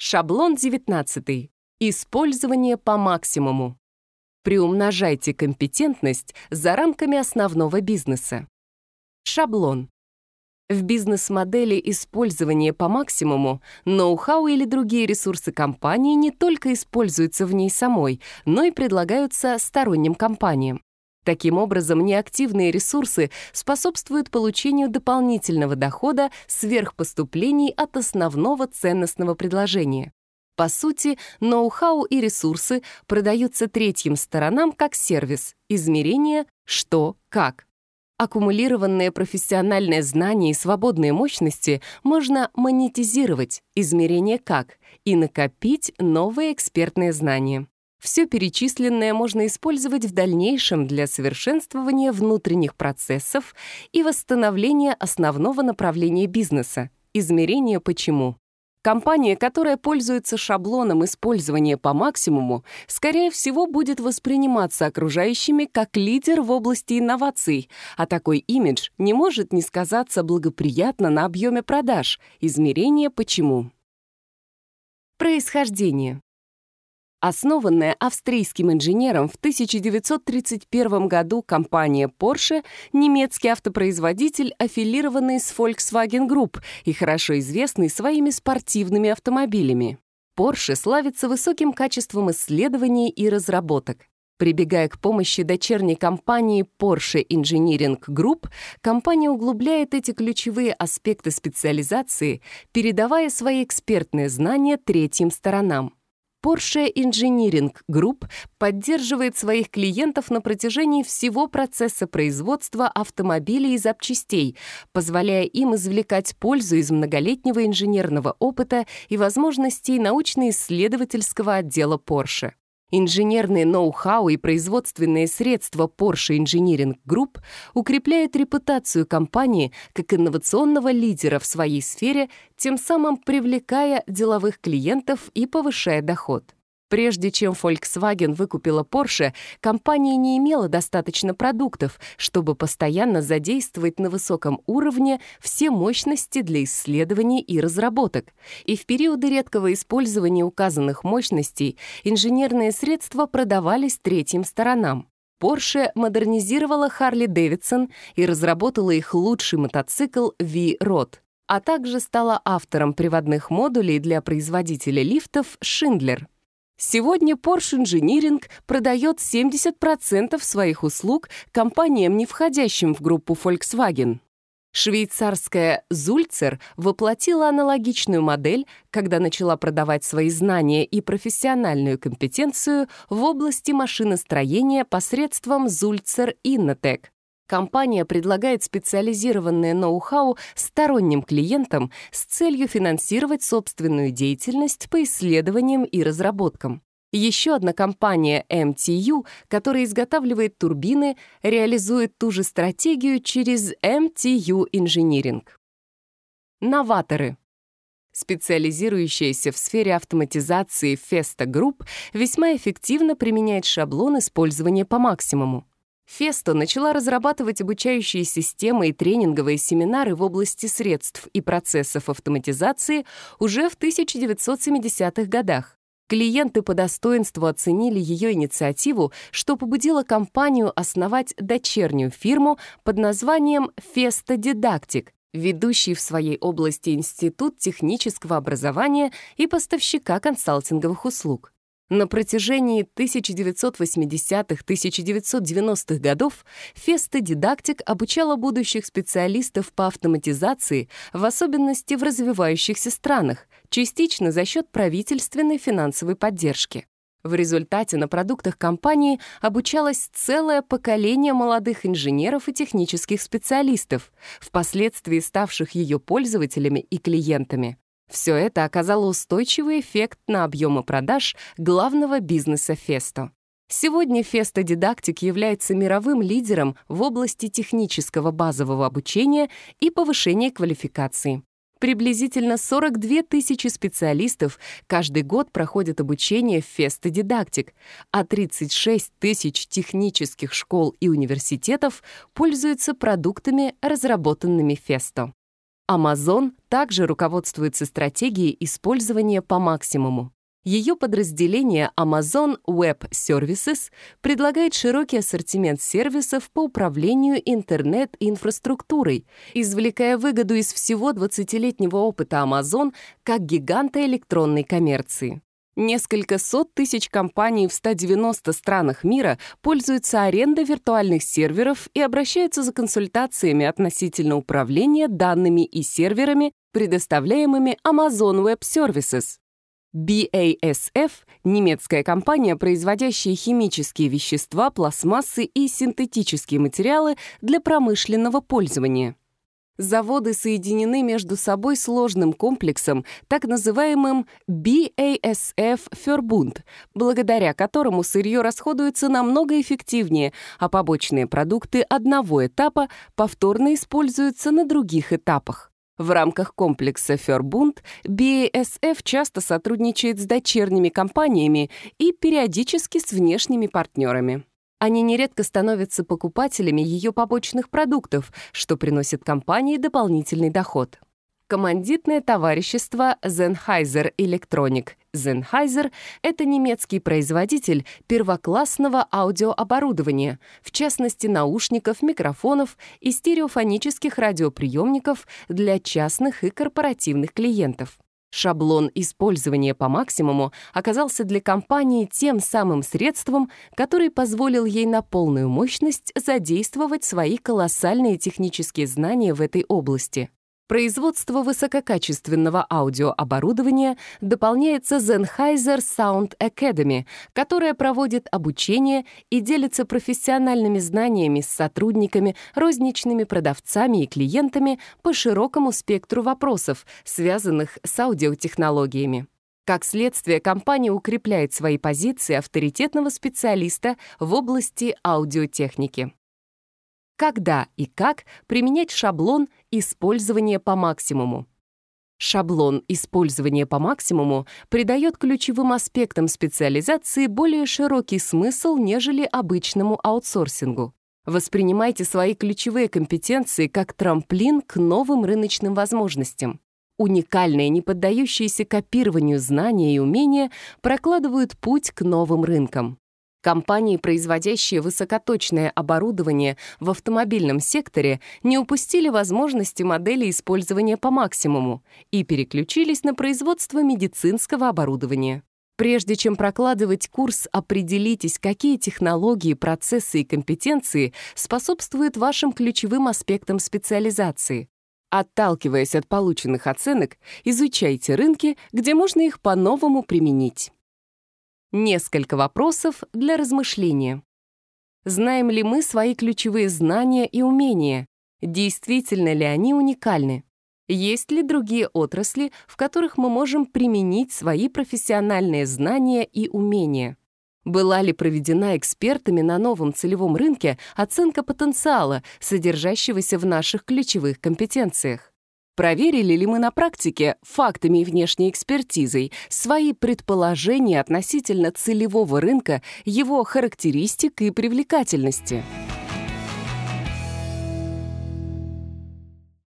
Шаблон 19. Использование по максимуму. Приумножайте компетентность за рамками основного бизнеса. Шаблон. В бизнес-модели использования по максимуму ноу-хау или другие ресурсы компании не только используются в ней самой, но и предлагаются сторонним компаниям. Таким образом, неактивные ресурсы способствуют получению дополнительного дохода сверх поступлений от основного ценностного предложения. По сути, ноу-хау и ресурсы продаются третьим сторонам как сервис, измерение «что, как». Аккумулированное профессиональное знание и свободные мощности можно монетизировать, измерение «как», и накопить новые экспертные знания. Все перечисленное можно использовать в дальнейшем для совершенствования внутренних процессов и восстановления основного направления бизнеса — измерения «почему». Компания, которая пользуется шаблоном использования по максимуму, скорее всего, будет восприниматься окружающими как лидер в области инноваций, а такой имидж не может не сказаться благоприятно на объеме продаж, измерение «почему». Происхождение. Основанная австрийским инженером в 1931 году компания Porsche — немецкий автопроизводитель, аффилированный с Volkswagen Group и хорошо известный своими спортивными автомобилями. Porsche славится высоким качеством исследований и разработок. Прибегая к помощи дочерней компании Porsche Engineering Group, компания углубляет эти ключевые аспекты специализации, передавая свои экспертные знания третьим сторонам. Porsche Engineering Group поддерживает своих клиентов на протяжении всего процесса производства автомобилей и запчастей, позволяя им извлекать пользу из многолетнего инженерного опыта и возможностей научно-исследовательского отдела Porsche. Инженерные ноу-хау и производственные средства Porsche Engineering Group укрепляют репутацию компании как инновационного лидера в своей сфере, тем самым привлекая деловых клиентов и повышая доход. Прежде чем Volkswagen выкупила Porsche, компания не имела достаточно продуктов, чтобы постоянно задействовать на высоком уровне все мощности для исследований и разработок. И в периоды редкого использования указанных мощностей инженерные средства продавались третьим сторонам. Porsche модернизировала Harley Davidson и разработала их лучший мотоцикл V-Rod а также стала автором приводных модулей для производителя лифтов Schindler. Сегодня Porsche Engineering продает 70% своих услуг компаниям, не входящим в группу Volkswagen. Швейцарская Зульцер воплотила аналогичную модель, когда начала продавать свои знания и профессиональную компетенцию в области машиностроения посредством Зульцер InnoTech. Компания предлагает специализированное ноу-хау сторонним клиентам с целью финансировать собственную деятельность по исследованиям и разработкам. Еще одна компания MTU, которая изготавливает турбины, реализует ту же стратегию через MTU Engineering. Новаторы специализирующаяся в сфере автоматизации Festa Group, весьма эффективно применяет шаблон использования по максимуму. Фесто начала разрабатывать обучающие системы и тренинговые семинары в области средств и процессов автоматизации уже в 1970-х годах. Клиенты по достоинству оценили ее инициативу, что побудило компанию основать дочернюю фирму под названием «Феста Дидактик», ведущий в своей области институт технического образования и поставщика консалтинговых услуг. На протяжении 1980-1990-х годов Феста Дидактик обучала будущих специалистов по автоматизации, в особенности в развивающихся странах, частично за счет правительственной финансовой поддержки. В результате на продуктах компании обучалось целое поколение молодых инженеров и технических специалистов, впоследствии ставших ее пользователями и клиентами. Все это оказало устойчивый эффект на объемы продаж главного бизнеса Festo. Сегодня Festo Didactic является мировым лидером в области технического базового обучения и повышения квалификации. Приблизительно 42 тысячи специалистов каждый год проходят обучение в Феста Дидактик, а 36 тысяч технических школ и университетов пользуются продуктами, разработанными Festo. Amazon также руководствуется стратегией использования по максимуму. Ее подразделение Amazon Web Services предлагает широкий ассортимент сервисов по управлению интернет-инфраструктурой, извлекая выгоду из всего 20-летнего опыта Amazon как гиганта электронной коммерции. Несколько сот тысяч компаний в 190 странах мира пользуются арендой виртуальных серверов и обращаются за консультациями относительно управления данными и серверами, предоставляемыми Amazon Web Services. BASF — немецкая компания, производящая химические вещества, пластмассы и синтетические материалы для промышленного пользования заводы соединены между собой сложным комплексом, так называемым BASF Фербунд, благодаря которому сырье расходуется намного эффективнее, а побочные продукты одного этапа повторно используются на других этапах. В рамках комплекса Фербунд BASF часто сотрудничает с дочерними компаниями и периодически с внешними партнерами. Они нередко становятся покупателями ее побочных продуктов, что приносит компании дополнительный доход. Командитное товарищество Zenheiser Electronic. (Zenheiser) — это немецкий производитель первоклассного аудиооборудования, в частности наушников, микрофонов и стереофонических радиоприемников для частных и корпоративных клиентов. Шаблон использования по максимуму оказался для компании тем самым средством, который позволил ей на полную мощность задействовать свои колоссальные технические знания в этой области. Производство высококачественного аудиооборудования дополняется Sennheiser Sound Academy, которая проводит обучение и делится профессиональными знаниями с сотрудниками, розничными продавцами и клиентами по широкому спектру вопросов, связанных с аудиотехнологиями. Как следствие, компания укрепляет свои позиции авторитетного специалиста в области аудиотехники когда и как применять шаблон использования по максимуму. Шаблон использования по максимуму придает ключевым аспектам специализации более широкий смысл, нежели обычному аутсорсингу. Воспринимайте свои ключевые компетенции как трамплин к новым рыночным возможностям. Уникальные, не поддающиеся копированию знания и умения прокладывают путь к новым рынкам. Компании, производящие высокоточное оборудование в автомобильном секторе, не упустили возможности модели использования по максимуму и переключились на производство медицинского оборудования. Прежде чем прокладывать курс, определитесь, какие технологии, процессы и компетенции способствуют вашим ключевым аспектам специализации. Отталкиваясь от полученных оценок, изучайте рынки, где можно их по-новому применить. Несколько вопросов для размышления. Знаем ли мы свои ключевые знания и умения? Действительно ли они уникальны? Есть ли другие отрасли, в которых мы можем применить свои профессиональные знания и умения? Была ли проведена экспертами на новом целевом рынке оценка потенциала, содержащегося в наших ключевых компетенциях? Проверили ли мы на практике фактами и внешней экспертизой свои предположения относительно целевого рынка, его характеристик и привлекательности?